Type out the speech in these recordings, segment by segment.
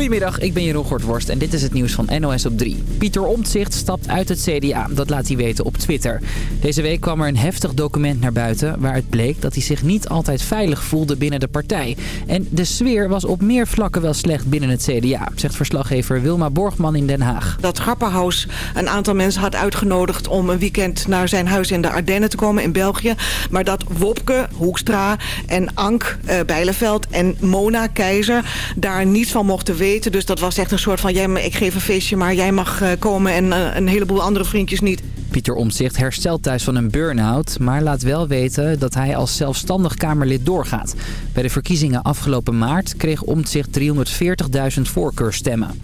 Goedemiddag, ik ben Jeroen Gortworst en dit is het nieuws van NOS op 3. Pieter Omtzigt stapt uit het CDA, dat laat hij weten op Twitter. Deze week kwam er een heftig document naar buiten... waaruit bleek dat hij zich niet altijd veilig voelde binnen de partij. En de sfeer was op meer vlakken wel slecht binnen het CDA... zegt verslaggever Wilma Borgman in Den Haag. Dat Grapperhaus een aantal mensen had uitgenodigd... om een weekend naar zijn huis in de Ardennen te komen in België. Maar dat Wopke, Hoekstra en Ank uh, Bijleveld en Mona Keizer... daar niets van mochten weten. Dus dat was echt een soort van, jij, ik geef een feestje, maar jij mag uh, komen en uh, een heleboel andere vriendjes niet. Pieter Omtzigt herstelt thuis van een burn-out, maar laat wel weten dat hij als zelfstandig Kamerlid doorgaat. Bij de verkiezingen afgelopen maart kreeg Omtzigt 340.000 voorkeurstemmen.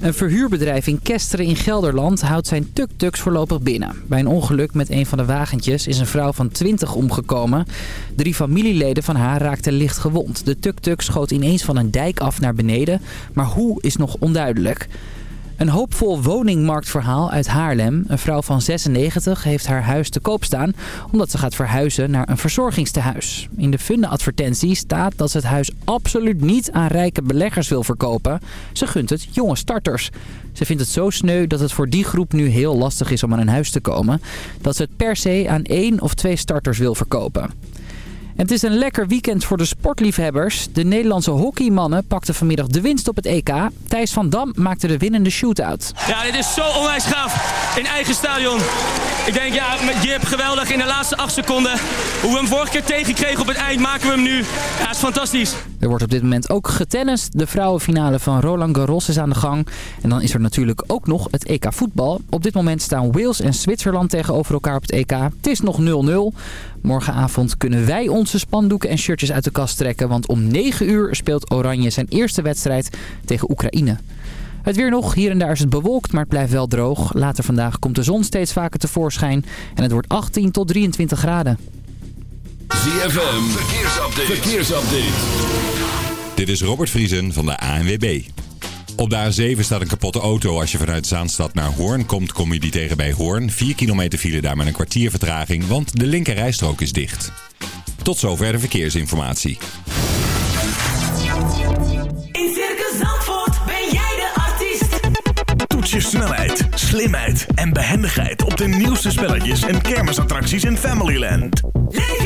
Een verhuurbedrijf in Kesteren in Gelderland houdt zijn tuk-tuks voorlopig binnen. Bij een ongeluk met een van de wagentjes is een vrouw van 20 omgekomen. Drie familieleden van haar raakten licht gewond. De tuk-tuk schoot ineens van een dijk af naar beneden, maar hoe is nog onduidelijk. Een hoopvol woningmarktverhaal uit Haarlem. Een vrouw van 96 heeft haar huis te koop staan omdat ze gaat verhuizen naar een verzorgingstehuis. In de fundenadvertentie staat dat ze het huis absoluut niet aan rijke beleggers wil verkopen. Ze gunt het jonge starters. Ze vindt het zo sneu dat het voor die groep nu heel lastig is om aan een huis te komen. Dat ze het per se aan één of twee starters wil verkopen. Het is een lekker weekend voor de sportliefhebbers. De Nederlandse hockeymannen pakten vanmiddag de winst op het EK. Thijs van Dam maakte de winnende shootout. Ja, dit is zo onwijs gaaf. In eigen stadion. Ik denk, ja, hebt geweldig in de laatste acht seconden. Hoe we hem vorige keer tegenkregen op het eind, maken we hem nu. Ja, is fantastisch. Er wordt op dit moment ook getennist. De vrouwenfinale van Roland Garros is aan de gang. En dan is er natuurlijk ook nog het EK voetbal. Op dit moment staan Wales en Zwitserland tegenover elkaar op het EK. Het is nog 0-0. Morgenavond kunnen wij onze spandoeken en shirtjes uit de kast trekken. Want om 9 uur speelt Oranje zijn eerste wedstrijd tegen Oekraïne. Het weer nog. Hier en daar is het bewolkt, maar het blijft wel droog. Later vandaag komt de zon steeds vaker tevoorschijn. En het wordt 18 tot 23 graden. ZFM. Verkeersupdate. Verkeersupdate. Dit is Robert Vriesen van de ANWB. Op de A7 staat een kapotte auto. Als je vanuit Zaanstad naar Hoorn komt, kom je die tegen bij Hoorn. 4 kilometer file daar met een kwartier vertraging, want de linker rijstrook is dicht. Tot zover de verkeersinformatie. In Circus Zandvoort ben jij de artiest. Toets je snelheid, slimheid en behendigheid op de nieuwste spelletjes en kermisattracties in Familyland. Leef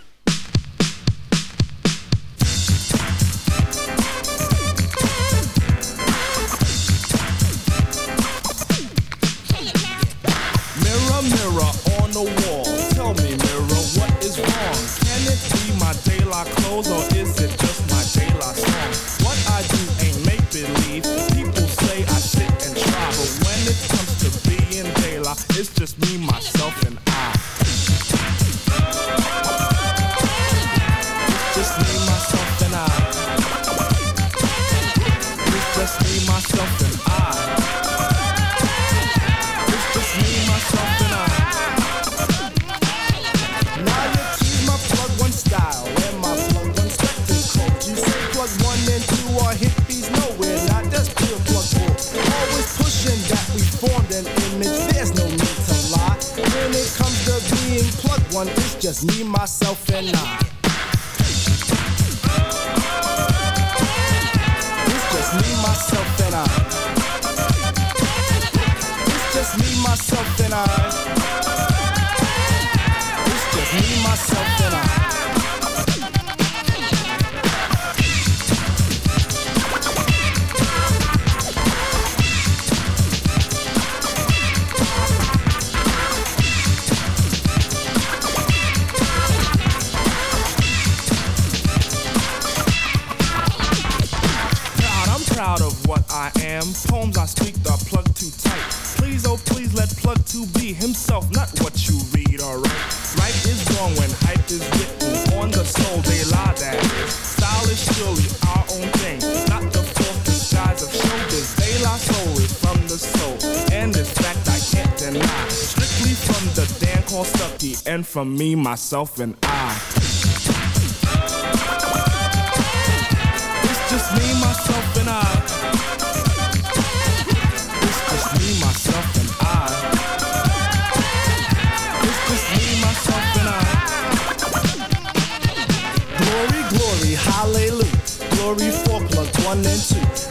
Showbiz. They lie from the soul, and in fact I can't deny. Strictly from the Dan called Stucky, and from me, myself, and I. It's just me, myself, and I. It's just me, myself, and I. It's just me, myself, and I. Glory, glory, hallelujah. Glory for one and two.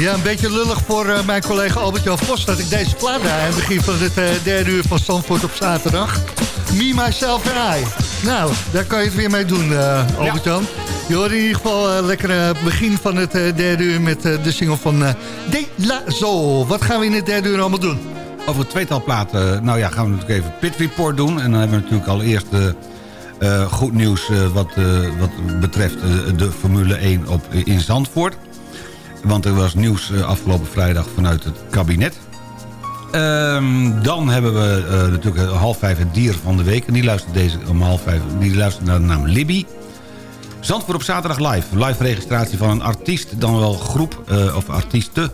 Ja, een beetje lullig voor eh, mijn collega Albert-Jan Vos... dat ik deze plaat draai aan het begin van het eh, derde uur van Zandvoort op zaterdag. Me, Myself en I. Nou, daar kan je het weer mee doen, eh, Albert-Jan. Je hoort in ieder geval lekker begin van het derde uur... met de single van De La Soul. Wat gaan we in het derde uur allemaal doen? Over het tweetal platen, nou ja, gaan we natuurlijk even Pit Report doen. En dan hebben we natuurlijk al eerst eh, goed nieuws wat, wat betreft de Formule 1 op, in Zandvoort. Want er was nieuws eh, afgelopen vrijdag vanuit het kabinet. Ehm, dan hebben we eh, natuurlijk half vijf het dier van de week. En die luistert deze om half vijf. Die luistert naar de naam Libby. Zandvoort op zaterdag live. Live registratie van een artiest, dan wel groep eh, of artiesten.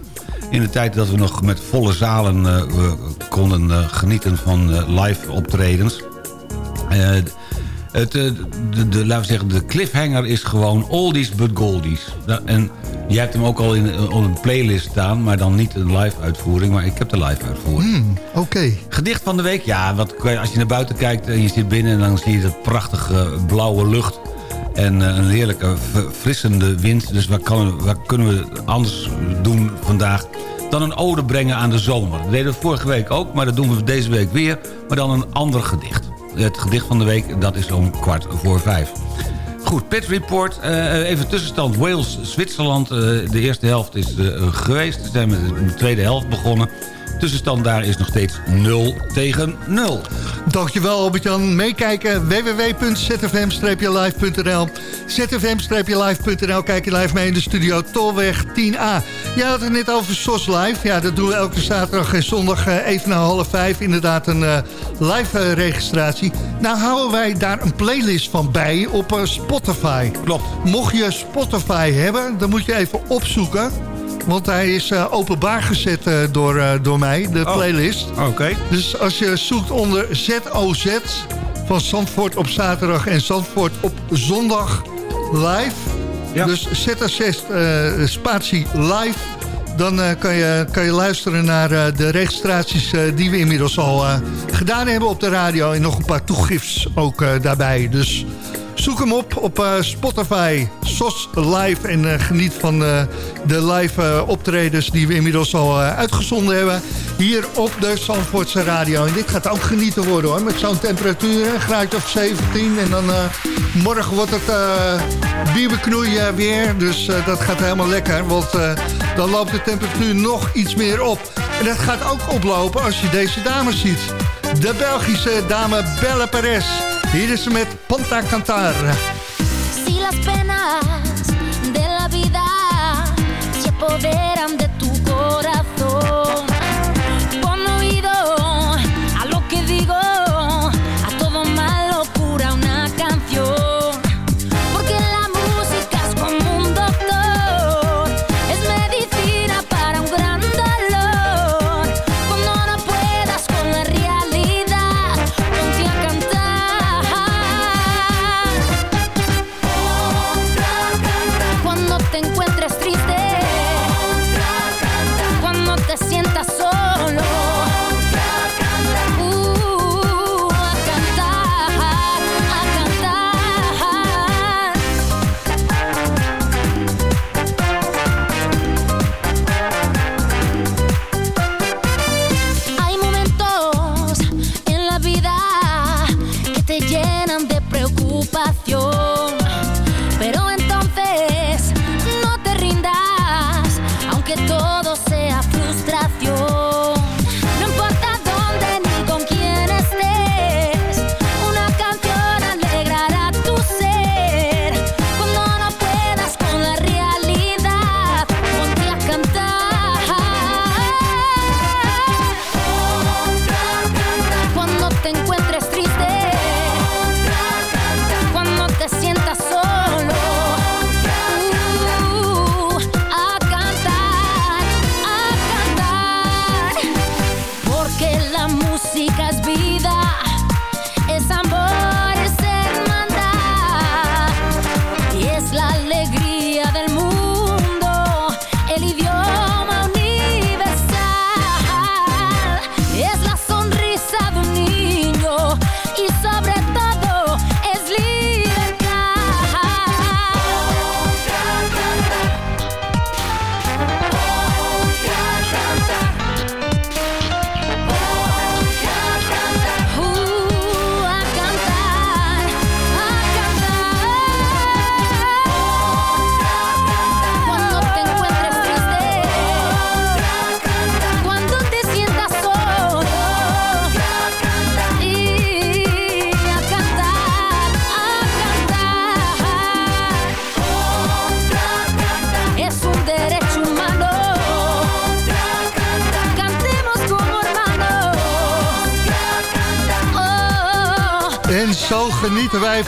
In de tijd dat we nog met volle zalen eh, konden eh, genieten van eh, live optredens. Eh, het, eh, de, de, laten we zeggen, de cliffhanger is gewoon oldies but goldies. En jij hebt hem ook al in, op een playlist staan, maar dan niet een live uitvoering. Maar ik heb de live uitvoering. Hmm, Oké. Gedicht van de week, ja, wat, als je naar buiten kijkt en je zit binnen... en dan zie je dat prachtige blauwe lucht en eh, een heerlijke verfrissende wind. Dus wat, kan, wat kunnen we anders doen vandaag dan een ode brengen aan de zomer? Dat deden we vorige week ook, maar dat doen we deze week weer. Maar dan een ander gedicht. Het gedicht van de week, dat is om kwart voor vijf. Goed, Pit Report. Eh, even tussenstand Wales-Zwitserland. Eh, de eerste helft is eh, geweest. We zijn met de tweede helft begonnen. Tussenstand daar is nog steeds 0 tegen 0. Dankjewel Albert-Jan. Meekijken www.zfm-live.nl zfm-live.nl Kijk je live mee in de studio Tolweg 10A. Jij had het net over SOS Live. Ja, dat doen we elke zaterdag en zondag eh, even na half vijf. Inderdaad een eh, live eh, registratie. Nou houden wij daar een playlist van bij op Spotify. Klopt. Mocht je Spotify hebben, dan moet je even opzoeken. Want hij is eh, openbaar gezet eh, door, eh, door mij, de Oh. playlist. Oké. Dus als je zoekt onder ZOZ van Zandvoort op zaterdag en Zandvoort op zondag live. Ja. Dus ZOZ eh spatie live. Dan kan, je, kan je luisteren naar de registraties die we inmiddels al gedaan hebben op de radio. En nog een paar toegifts ook daarbij. Dus zoek hem op op Spotify, SOS Live. En eh, geniet van eh, de live eh, optredens die we inmiddels al uitgezonden hebben. Hier op de Zandvoortse radio. En dit gaat ook genieten worden hoor. Met zo'n temperatuur, een graadje of 17. En dan morgen wordt het bieberknoei eh, weer. Dus dat gaat helemaal lekker. Want dan loopt de temperatuur nog iets meer op. En dat gaat ook oplopen als je deze dames ziet. De Belgische dame Belle Perez. Hier is ze met Panta Cantar. Si las penas de la vida. Se apoderan de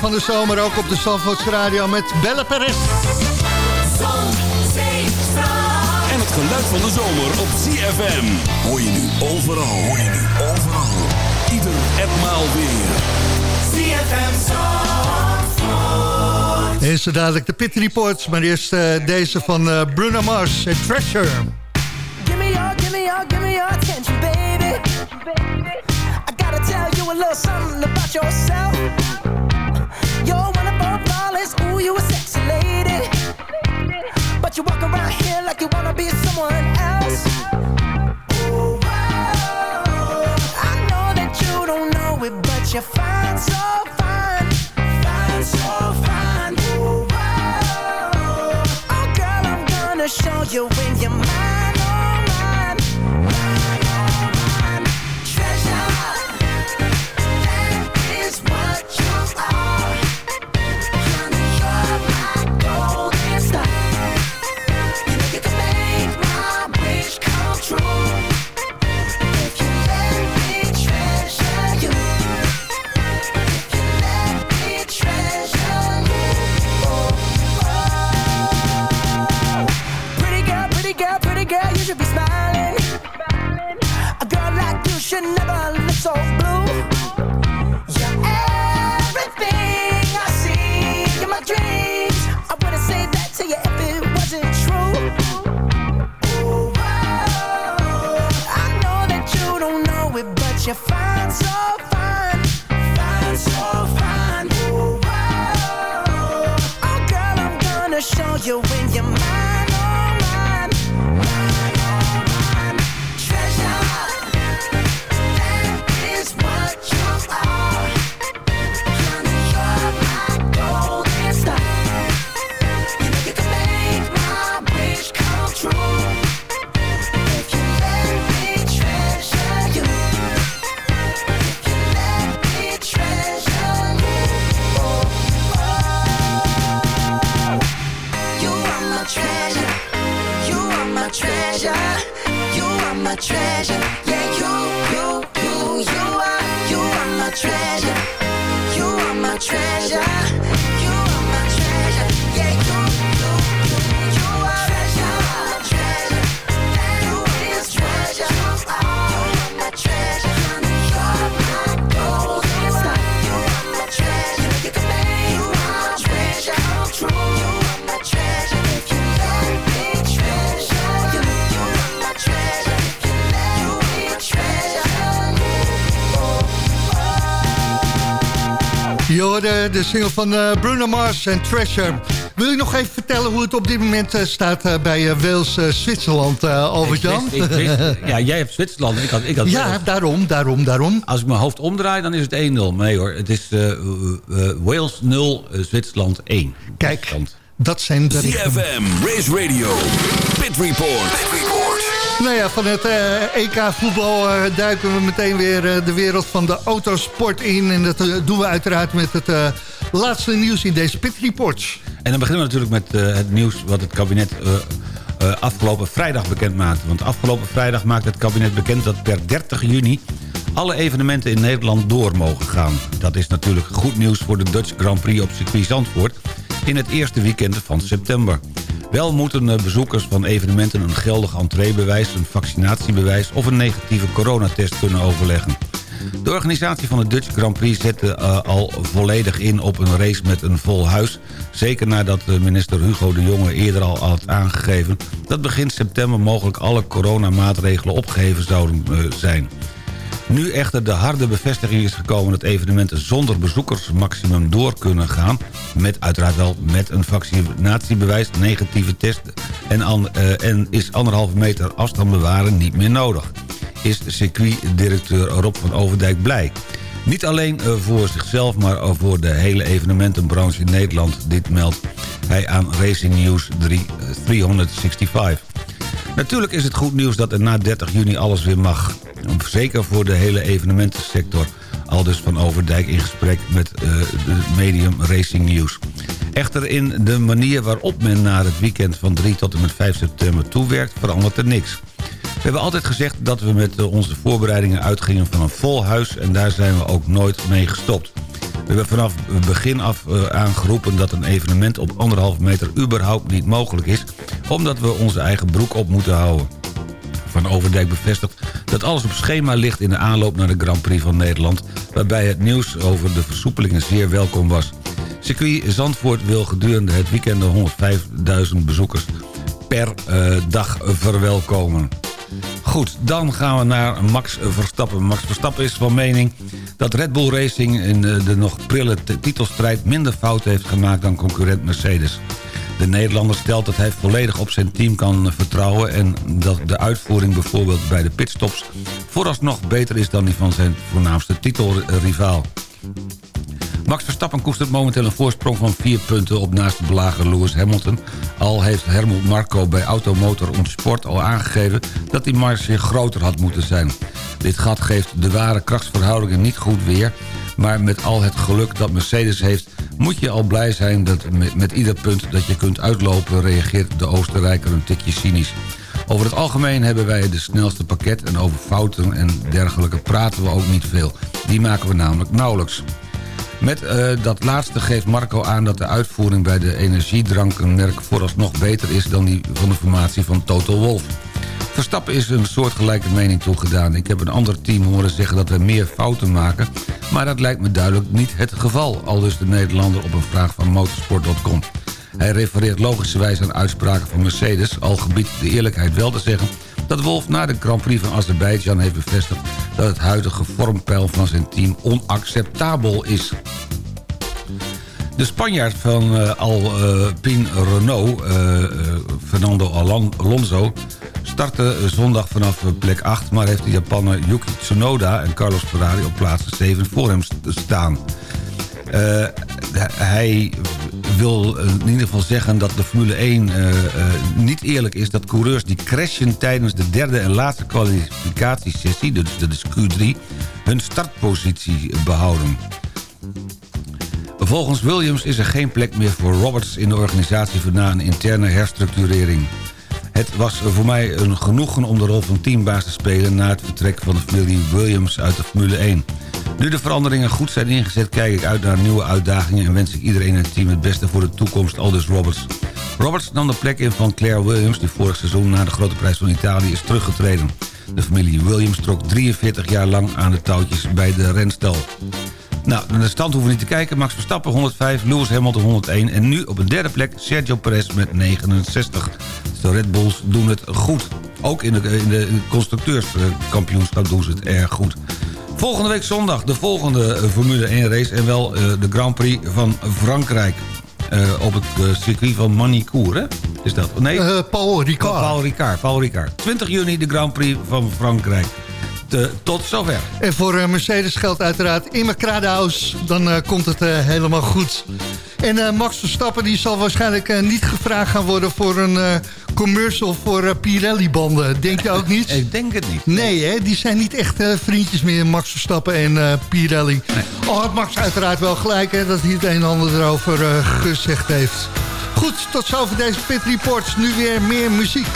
van de zomer ook op de Zandvoorts Radio met Belle Perez. Zon, zee, en het geluid van de zomer op ZFM. Hoor je nu overal, hoor je nu overal. Ieder etmaal weer. ZFM Zandvoort. Eerst zo dadelijk de Pit Reports, maar eerst uh, deze van uh, Bruno Mars en Treasure. Give me your, give me your, give me your attention, baby. I gotta tell you a little something about yourself. You're wonderful, flawless, ooh, you a sexy lady. But you walk around here like you wanna be someone else. Ooh, whoa. I know that you don't know it, but you're fine, so fine, fine, so fine. Ooh, whoa. Oh, girl, I'm gonna show you when you're Eh, de single van eh, Bruno Mars en Treasure. Wil je nog even vertellen hoe het op dit moment eh, staat bij Wales-Zwitserland, Albert-Jan? Ja, jij hebt Zwitserland. Ik had, ik had ja, daarom, daarom, daarom. Als ik mijn hoofd omdraai, dan is het 1-0. Nee hoor, het is Wales 0, Zwitserland 1. Kijk, dat zijn de... CFM, Race Radio, Pit Report. Pit Report. Nou ja, van het eh, EK voetbal eh, duiken we meteen weer eh, de wereld van de autosport in. En dat doen we uiteraard met het laatste nieuws in deze Pit Reports. En dan beginnen we natuurlijk met het nieuws wat het kabinet afgelopen vrijdag bekend maakte. Want afgelopen vrijdag maakte het kabinet bekend dat per 30 juni alle evenementen in Nederland door mogen gaan. Dat is natuurlijk goed nieuws voor de Dutch Grand Prix op circuit Zandvoort in het eerste weekend van september. Wel moeten eh, bezoekers van evenementen een geldig entreebewijs, een vaccinatiebewijs of een negatieve coronatest kunnen overleggen. De organisatie van de Dutch Grand Prix zette eh, al volledig in op een race met een vol huis. Zeker nadat eh, minister Hugo de Jonge eerder al had aangegeven... dat begin september mogelijk alle coronamaatregelen opgeheven zouden zijn. Nu echter de harde bevestiging is gekomen dat evenementen zonder bezoekersmaximum door kunnen gaan... met uiteraard wel met een vaccinatiebewijs, negatieve test... en, eh, en is anderhalve meter afstand bewaren niet meer nodig. Is circuitdirecteur Rob van Overdijk blij. Niet alleen eh, voor zichzelf, maar voor de hele evenementenbranche in Nederland. Dit meldt hij aan Racing News 3, eh, 365. Natuurlijk is het goed nieuws dat er na 30 juni alles weer mag. Zeker voor de hele evenementensector. Aldus van Overdijk in gesprek met eh, de medium Racing News. Echter in de manier waarop men naar het weekend van 3 tot en met 5 september toewerkt... verandert er niks. We hebben altijd gezegd dat we met eh, onze voorbereidingen uitgingen van een vol huis... en daar zijn we ook nooit mee gestopt. We hebben vanaf het begin af eh, aangeroepen dat een evenement op anderhalf meter überhaupt niet mogelijk is... omdat we onze eigen broek op moeten houden. Van Overdijk bevestigt dat alles op schema ligt in de aanloop naar de Grand Prix van Nederland... waarbij het nieuws over de versoepelingen zeer welkom was. Circuit Zandvoort wil gedurende het weekend de 105.000 bezoekers per eh, dag verwelkomen. Goed, dan gaan we naar Max Verstappen. Max Verstappen is van mening dat Red Bull Racing in eh, de nog prille titelstrijd minder fouten heeft gemaakt dan concurrent Mercedes. De Nederlander stelt dat hij volledig op zijn team kan vertrouwen... en dat de uitvoering bijvoorbeeld bij de pitstops... vooralsnog beter is dan die van zijn voornaamste titelrivaal. Max Verstappen koestert momenteel een voorsprong van vier punten... op naast de belager Lewis Hamilton. Al heeft Helmut Marco bij Automotor und Sport al aangegeven... dat die marge groter had moeten zijn. Dit gat geeft de ware krachtsverhoudingen niet goed weer... maar met al het geluk dat Mercedes heeft... moet je al blij zijn dat met ieder punt dat je kunt uitlopen... reageert de Oostenrijker een tikje cynisch. Over het algemeen hebben wij de snelste pakket... en over fouten en dergelijke praten we ook niet veel. Die maken we namelijk nauwelijks. Met eh, dat laatste geeft Marco aan dat de uitvoering bij de energiedrankenmerk vooralsnog beter is dan die van de formatie van Total Wolf. Verstappen is een soortgelijke mening toegedaan. Ik heb een ander team horen zeggen dat we meer fouten maken... maar dat lijkt me duidelijk niet het geval... al dus de Nederlander op een vraag van motorsport.com. Hij refereert logischerwijs aan uitspraken van Mercedes... al gebiedt de eerlijkheid wel te zeggen dat Wolf na de Grand Prix van Azerbeidzjan heeft bevestigd... dat het huidige vormpeil van zijn team onacceptabel is. De Spanjaard van eh, Alpine Renault, eh, eh, Fernando Alon- Alonso... startte eh, zondag vanaf eh, plek 8... maar heeft de Japaner Yuki Tsunoda en Carlos Ferrari op plaats 7 voor hem st- staan. Eh, hij wil in ieder geval zeggen dat de Formule 1 eh, eh, niet eerlijk is... dat coureurs die crashen tijdens de derde en laatste kwalificatiesessie... dus dat is Q3, hun startpositie behouden. Volgens Williams is er geen plek meer voor Roberts in de organisatie... voor na een interne herstructurering. Het was voor mij een genoegen om de rol van teambaas te spelen... na het vertrek van de familie Williams uit de Formule 1. Nu de veranderingen goed zijn ingezet... kijk ik uit naar nieuwe uitdagingen... en wens ik iedereen in het team het beste voor de toekomst, aldus Roberts. Roberts nam de plek in van Claire Williams... die vorig seizoen na de Grote Prijs van Italië is teruggetreden. De familie Williams trok 43 jaar lang aan de touwtjes bij de renstal. Nou, naar de stand hoeven we niet te kijken. Max Verstappen 105, Lewis Hamilton 101... en nu op een derde plek Sergio Perez met 69. Dus de Red Bulls doen het goed. Ook in de, in de constructeurskampioenschap doen ze het erg goed. Volgende week zondag de volgende eh, Formule 1 race... en wel eh, de Grand Prix van Frankrijk. Eh, op het circuit van Manicourt, hè? Is dat? Nee? Eh, Paul Ricard. Paul Ricard. Paul Ricard. 20 juni de Grand Prix van Frankrijk. Te- tot zover. En voor Mercedes geldt uiteraard in Kradaus. Dan komt het helemaal goed. En Max Verstappen die zal waarschijnlijk niet gevraagd gaan worden... voor een commercial voor eh, Pirelli-banden. Denk je ook niet? Ik denk het niet. Nee, hè? die zijn niet echt eh, vriendjes meer, Max Verstappen en eh, Pirelli. Al had Max uiteraard wel gelijk hè, dat hij het een en ander erover gezegd heeft. Goed, tot zover deze Pit Reports. Nu weer meer muziek.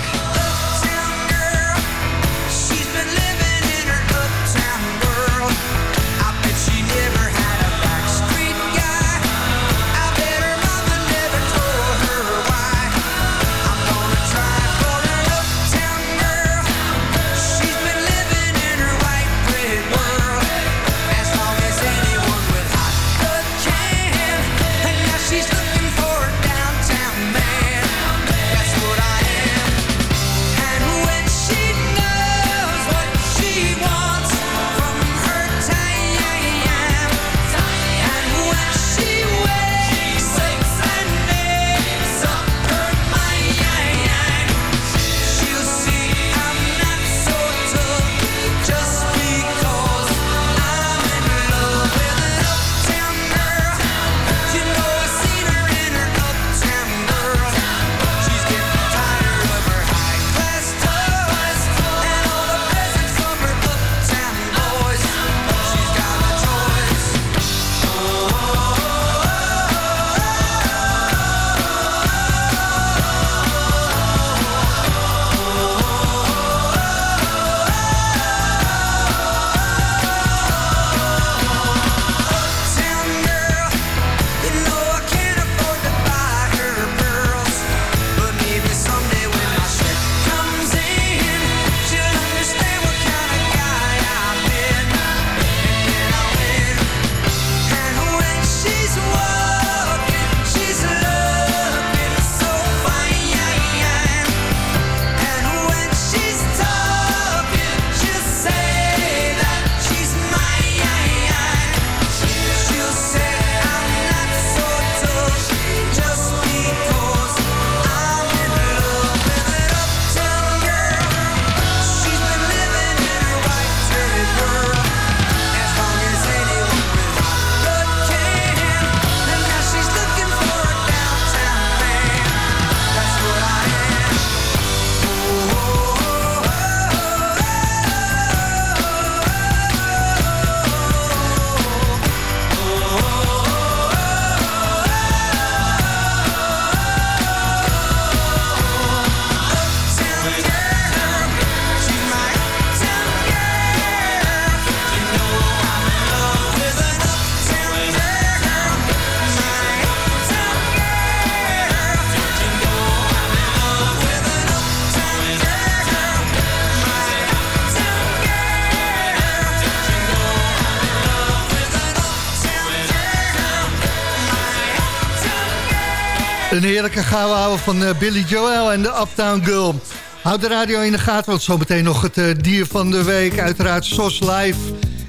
Een heerlijke gouden ouwe van eh, Billy Joel en de Uptown Girl. Houd de radio in de gaten, want zometeen nog het eh, dier van de week. Uiteraard SOS Live.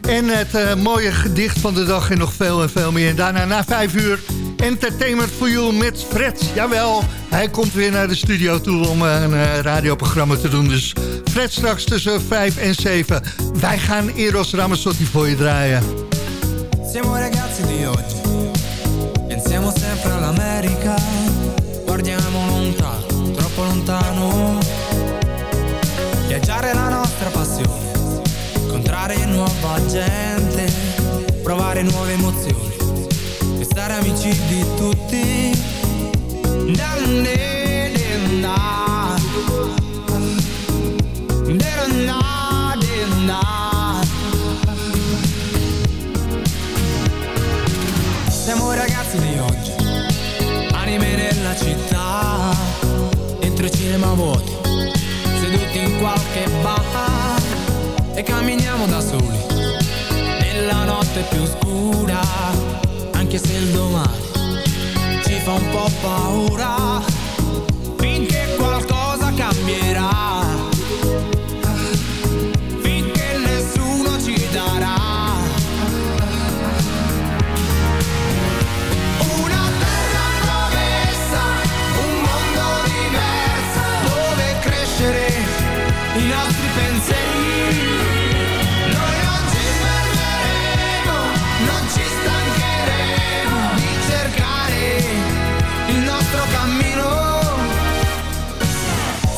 En het eh, mooie gedicht van de dag en nog veel en veel meer. En daarna na vijf uur Entertainment for You met Fred. Jawel, hij komt weer naar de studio toe om een radioprogramma te doen. Dus Fred straks tussen vijf en zeven. Wij gaan Eros Ramazzotti voor je draaien. Siamo ragazzi di oggi, pensiamo sempre all'America, lontano. Viaggiare è la nostra passione, incontrare nuova gente, provare nuove emozioni, e stare amici di tutti. Da-da-da-da. Da-da-da-da. Siamo ragazzi cinema vuoti, seduti in qualche bar e camminiamo da soli, nella notte più scura, anche se il domani ci fa un po' paura,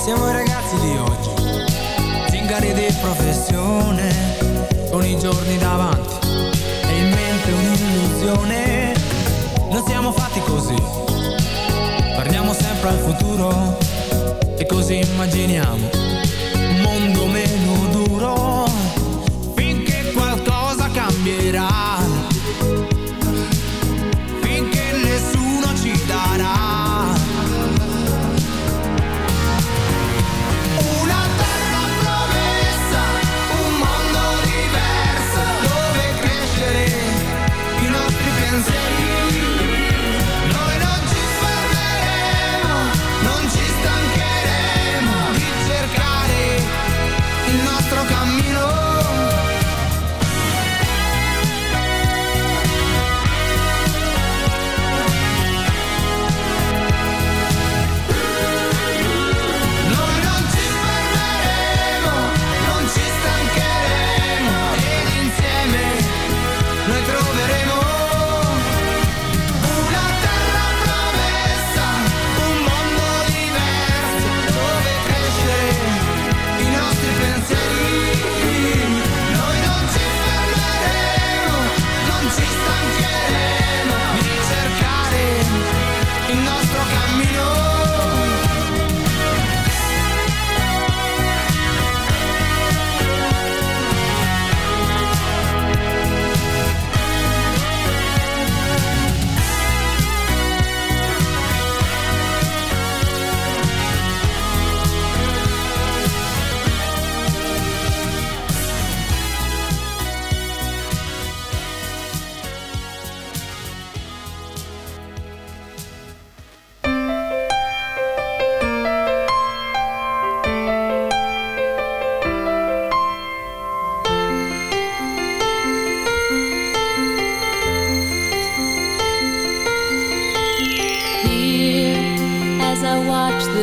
Siamo i ragazzi di oggi, zingari di professione, con i giorni davanti e in mente un'illusione. Non siamo fatti così, parliamo sempre al futuro e così immaginiamo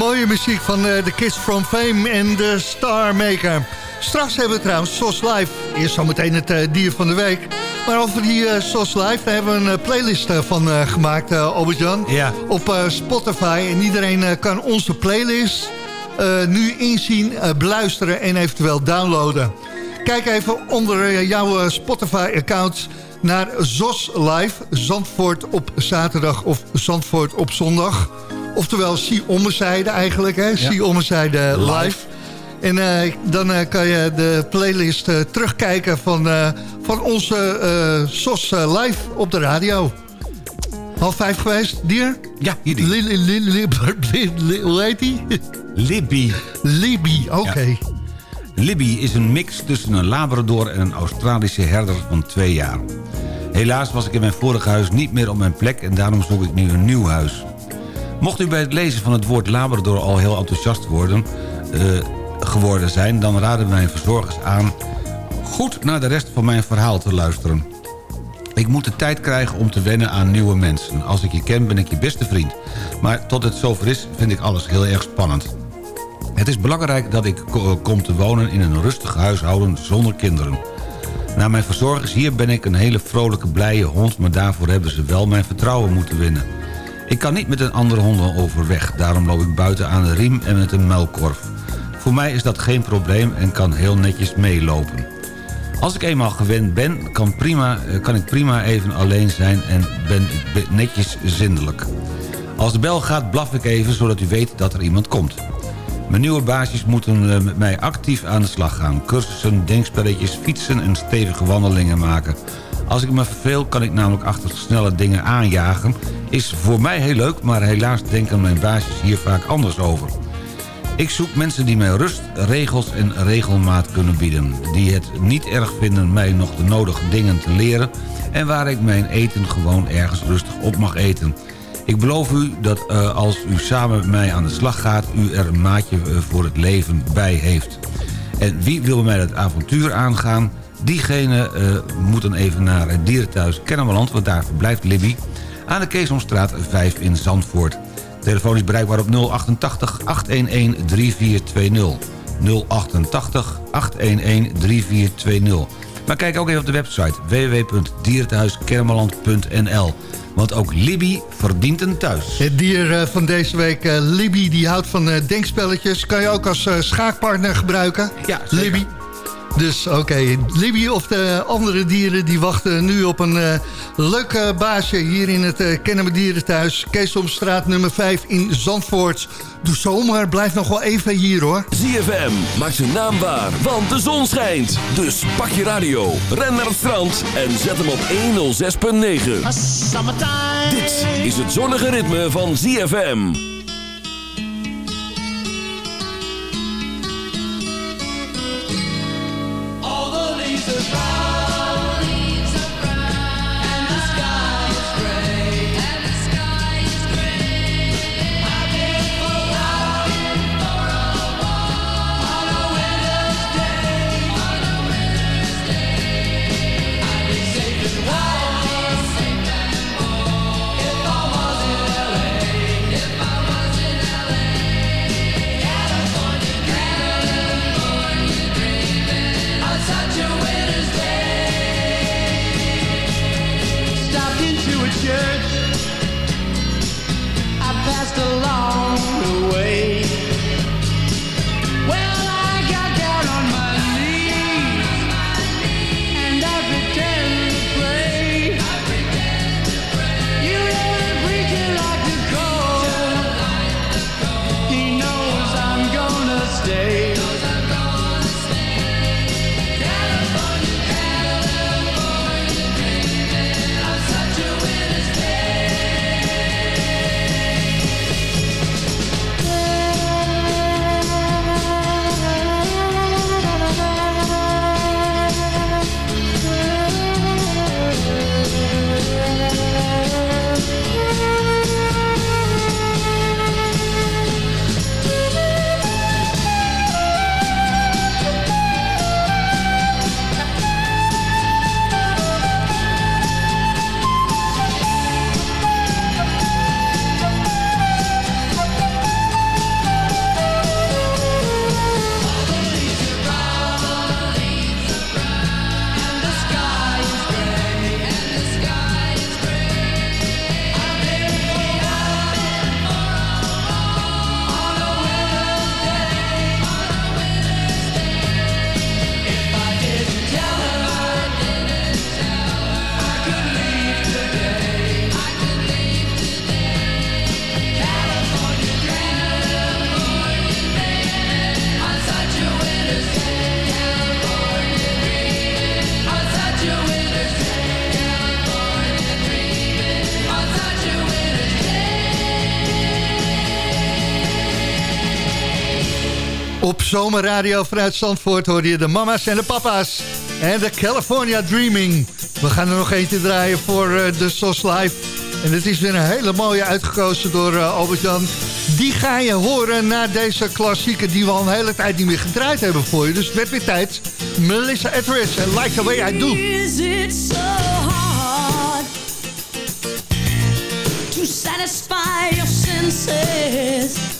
mooie muziek van eh, The Kids from Fame en The Star Maker. Straks hebben we trouwens SOS Live. Eerst zometeen het eh, dier van de week. Maar over die eh, SOS Live, daar hebben we een playlist van gemaakt, Albert-Jan. Ja. Op Spotify. En iedereen kan onze playlist nu inzien, beluisteren en eventueel downloaden. Kijk even onder jouw Spotify-account naar ZOS Live. Zandvoort op zaterdag of Zandvoort op zondag. Oftewel, zie ommezijde eigenlijk, hè? Zie ommezijde live. En eh, dan eh, kan je de playlist eh, terugkijken van, van onze SOS live op de radio. Half vijf geweest, dier? Ja, hier die. Hoe heet die? Libby. Libby, oké. Libby is een mix tussen een Labrador en een Australische herder van twee jaar. Helaas was ik in mijn vorige huis niet meer op mijn plek en daarom zoek ik nu een nieuw huis. Mocht u bij het lezen van het woord Labrador al heel enthousiast worden, eh, geworden zijn... dan raden mijn verzorgers aan goed naar de rest van mijn verhaal te luisteren. Ik moet de tijd krijgen om te wennen aan nieuwe mensen. Als ik je ken ben ik je beste vriend. Maar tot het zover is vind ik alles heel erg spannend. Het is belangrijk dat ik ko- kom te wonen in een rustig huishouden zonder kinderen. Na mijn verzorgers hier ben ik een hele vrolijke, blije hond... maar daarvoor hebben ze wel mijn vertrouwen moeten winnen. Ik kan niet met een andere hond overweg. Daarom loop ik buiten aan de riem en met een muilkorf. Voor mij is dat geen probleem en kan heel netjes meelopen. Als ik eenmaal gewend ben, kan, prima, eh, kan ik prima even alleen zijn en ben ik netjes zindelijk. Als de bel gaat, blaf ik even, zodat u weet dat er iemand komt. Mijn nieuwe baasjes moeten eh, met mij actief aan de slag gaan. Cursussen, denkspelletjes, fietsen en stevige wandelingen maken. Als ik me verveel, kan ik namelijk achter snelle dingen aanjagen. Is voor mij heel leuk, maar helaas denken mijn baasjes hier vaak anders over. Ik zoek mensen die mij rust, regels en regelmaat kunnen bieden. Die het niet erg vinden mij nog de nodige dingen te leren... en waar ik mijn eten gewoon ergens rustig op mag eten. Ik beloof u dat eh, als u samen met mij aan de slag gaat... u er een maatje eh, voor het leven bij heeft. En wie wil mij dat avontuur aangaan... diegene eh, moet dan even naar het dierenthuis Kennemerland... want daar verblijft Libby... aan de Keesomstraat 5 in Zandvoort. Telefoon is bereikbaar op 088 811 3420. 088 811 3420. Maar kijk ook even op de website www.dierenthuiskermeland.nl. Want ook Libby verdient een thuis. Het dier eh, van deze week, eh, Libby, die houdt van denkspelletjes. Kan je ook als schaakpartner gebruiken. Ja, Libby. Dus oké, Libby of de andere dieren... die wachten nu op een eh, leuk eh, baasje hier in het uh, Kennemer Dierenthuis. Keesomstraat nummer 5 in Zandvoort. Doe zomaar, blijf nog wel even hier hoor. ZFM maakt zijn naam waar, want de zon schijnt. Dus pak je radio, ren naar het strand en zet hem op 106.9. Dit is het zonnige ritme van ZFM. Zomerradio vanuit Zandvoort hoor je de mama's en de papa's. En de California Dreaming. We gaan er nog eentje draaien voor eh, de SOS Live. En het is weer een hele mooie uitgekozen door eh, Albert-Jan. Die ga je horen na deze klassieker die we al een hele tijd niet meer gedraaid hebben voor je. Dus het werd weer tijd. Melissa Etheridge en Like the Way I Do. Is it so hard to satisfy your senses?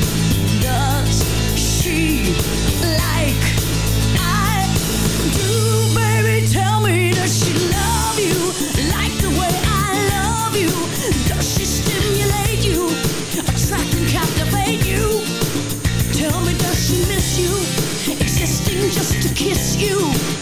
Just to kiss you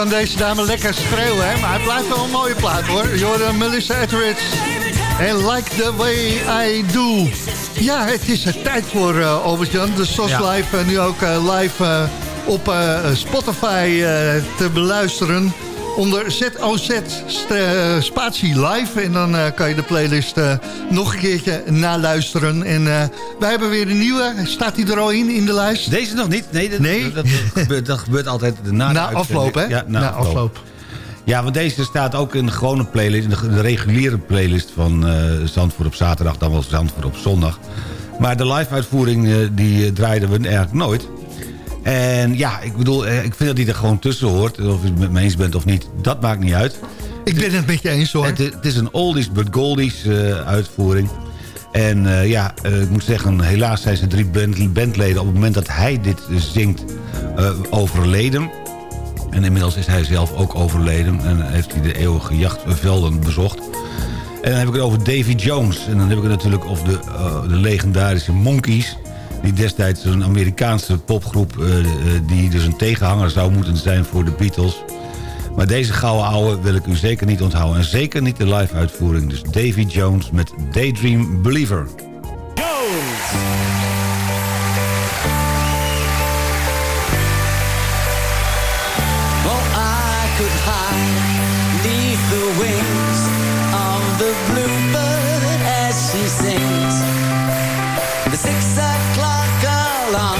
kan deze dame lekker schreeuwen, hè? Maar het blijft wel een mooie plaat, hoor. Jordan Melissa Etheridge. En Like the Way I Do. Ja, het is er tijd voor, uh, Albert-Jan. De SOS Ja. Live uh, nu ook uh, live op Spotify te beluisteren. Onder ZOZ uh, spatie live. En dan uh, kan je de playlist uh, nog een keertje naluisteren. En wij hebben weer een nieuwe. Staat die er al in, in de lijst? Deze nog niet. Nee, dat, Nee? dat, dat gebeurt, dat gebeurt altijd na, de Na afloop, hè? Ja, na, Na afloop. afloop. Ja, want deze staat ook in de gewone playlist, in de, de reguliere playlist van eh, Zandvoort op zaterdag, dan wel Zandvoort op zondag. Maar de live-uitvoering eh, die eh, draaiden we eigenlijk nooit. En ja, ik bedoel, eh, ik vind dat die er gewoon tussen hoort. Of je het met me eens bent of niet, dat maakt niet uit. Ik ben het met je eens hoor. Het, het is een oldies but goldies eh, uitvoering. En eh, ja, ik moet zeggen, helaas zijn ze drie band- bandleden... op het moment dat hij dit zingt overleden. En inmiddels is hij zelf ook overleden... en heeft hij de eeuwige jachtvelden bezocht. En dan heb ik het over Davy Jones. En dan heb ik het natuurlijk over de, de legendarische Monkees... die destijds een Amerikaanse popgroep... eh, eh, die dus een tegenhanger zou moeten zijn voor de Beatles... Maar deze gouden ouwe wil ik u zeker niet onthouden. En zeker niet de live uitvoering. Dus Davy Jones met Daydream Believer. Long.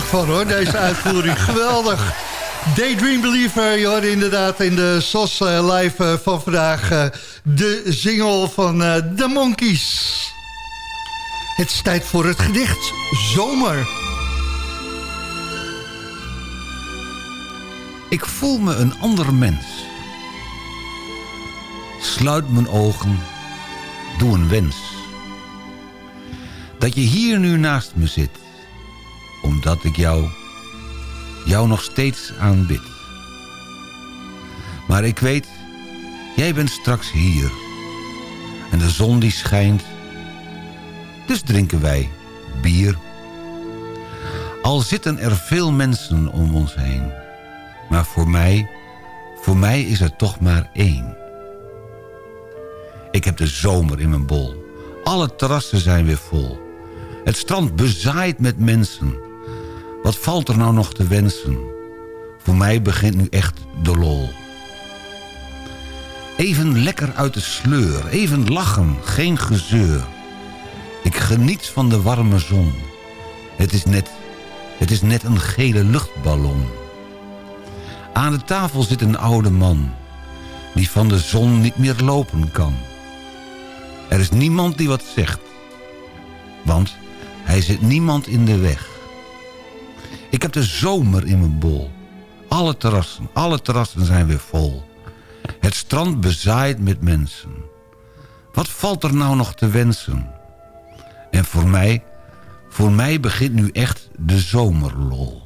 Vrolijk van, hoor, deze uitvoering. Geweldig. Daydream Believer, je hoorde inderdaad in de SOS eh, live eh, van vandaag... eh, de single van The Monkeys. Het is tijd voor het gedicht Zomer. Ik voel me een ander mens. Sluit mijn ogen, doe een wens. Dat je hier nu naast me zit. Omdat ik jou, jou nog steeds aanbid. Maar ik weet, jij bent straks hier. En de zon die schijnt. Dus drinken wij bier. Al zitten er veel mensen om ons heen. Maar voor mij, voor mij is er toch maar één. Ik heb de zomer in mijn bol. Alle terrassen zijn weer vol. Het strand bezaaid met mensen. Wat valt er nou nog te wensen? Voor mij begint nu echt de lol. Even lekker uit de sleur. Even lachen, geen gezeur. Ik geniet van de warme zon. Het is net, het is net een gele luchtballon. Aan de tafel zit een oude man... die van de zon niet meer lopen kan. Er is niemand die wat zegt. Want hij zit niemand in de weg. Ik heb de zomer in mijn bol. Alle terrassen, alle terrassen zijn weer vol. Het strand bezaaid met mensen. Wat valt er nou nog te wensen? En voor mij, voor mij begint nu echt de zomerlol.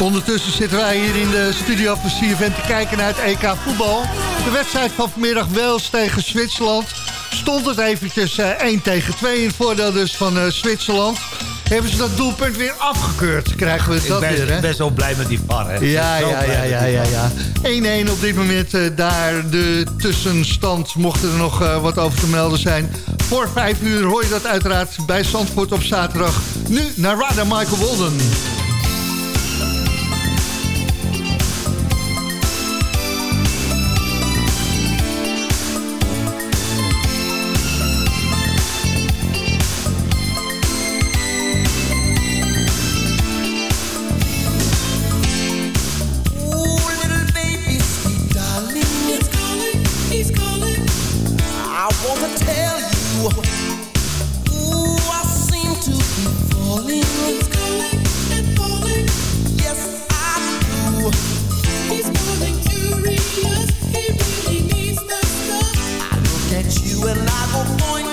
Ondertussen zitten wij hier in de studio van CFN te kijken naar het EK voetbal. De wedstrijd van vanmiddag Wales tegen Zwitserland. Stond het eventjes eh, 1 tegen 2 in voordeel dus van eh, Zwitserland. Hebben ze dat doelpunt weer afgekeurd? Krijgen we dat ben, weer, hè? Ik ben zo blij met die VAR, hè? Ja, ja, ja, ja, ja, ja. 1-1 op dit moment eh, daar de tussenstand. Mochten er nog wat over te melden zijn. Voor 5 uur hoor je dat uiteraard bij Zandvoort op zaterdag. Nu naar Radar Michael Wolden. algo muy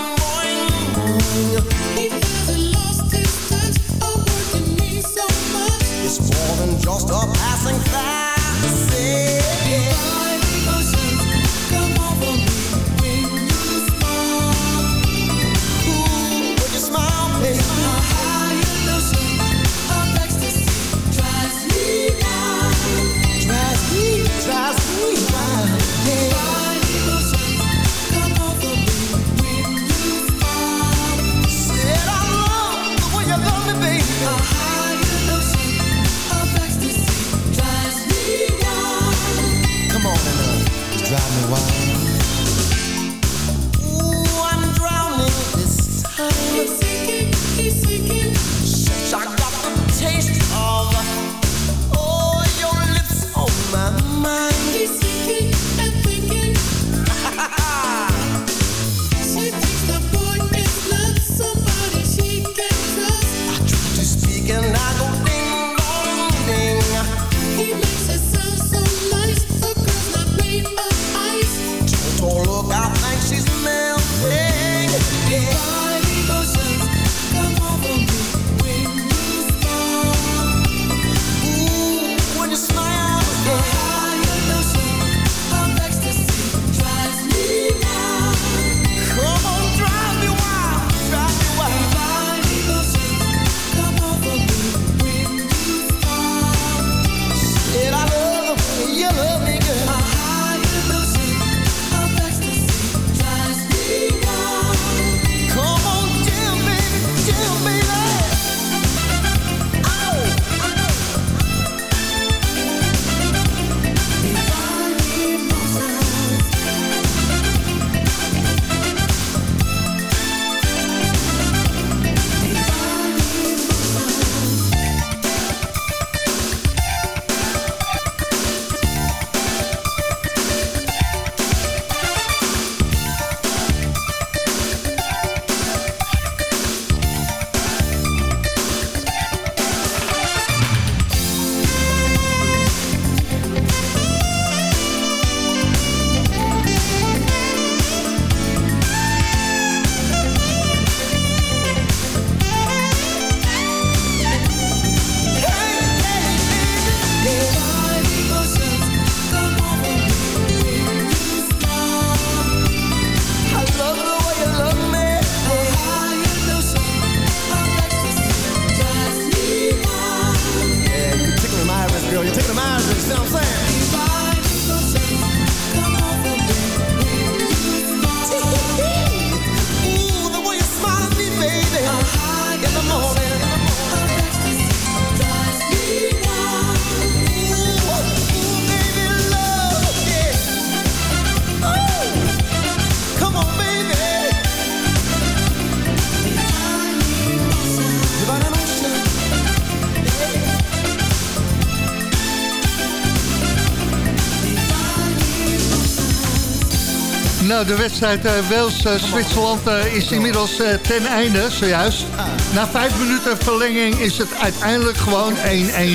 Nou, de wedstrijd eh, Wales-Zwitserland eh, is inmiddels eh, ten einde, zojuist. Na vijf minuten verlenging is het uiteindelijk gewoon 1-1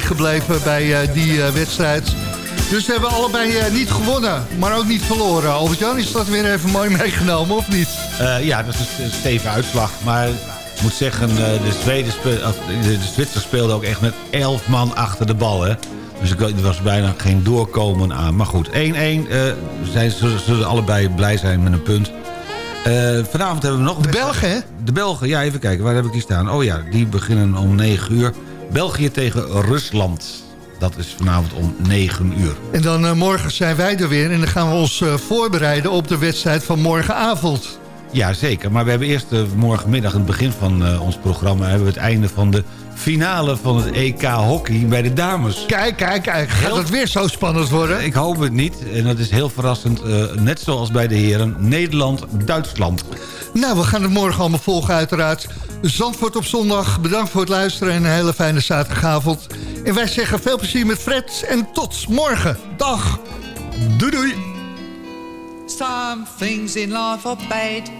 gebleven bij eh, die eh, wedstrijd. Dus ze hebben allebei eh, niet gewonnen, maar ook niet verloren. Albert-Jan, is dat weer even mooi meegenomen, of niet? Eh, ja, dat is een stevige uitslag. Maar ik moet zeggen, eh, de, Zweden de, de Zwitsers speelden ook echt met 11 man achter de bal. Hè? Dus er was bijna geen doorkomen aan. Maar goed, 1-1. eh zij zullen, allebei blij zijn met een punt. Eh, vanavond hebben we nog... De Belgen, hè? De Belgen, ja, even kijken. Waar heb ik hier staan? Oh ja, die beginnen om 9 uur. België tegen Rusland. Dat is vanavond om 9 uur. En dan eh, morgen zijn wij er weer en dan gaan we ons voorbereiden op de wedstrijd van morgenavond. Ja, zeker. Maar we hebben eerst eh, morgenmiddag, het begin van eh, ons programma... hebben we het einde van de finale van het EK hockey bij de dames. Kijk, kijk, kijk. Gaat het weer zo spannend worden? Ik hoop het niet. En dat is heel verrassend. eh, net zoals bij de heren. Nederland-Duitsland. Nou, we gaan het morgen allemaal volgen uiteraard. Zandvoort op zondag. Bedankt voor het luisteren en een hele fijne zaterdagavond. En wij zeggen veel plezier met Fred en tot morgen. Dag. Doei doei. Some things in life are bad.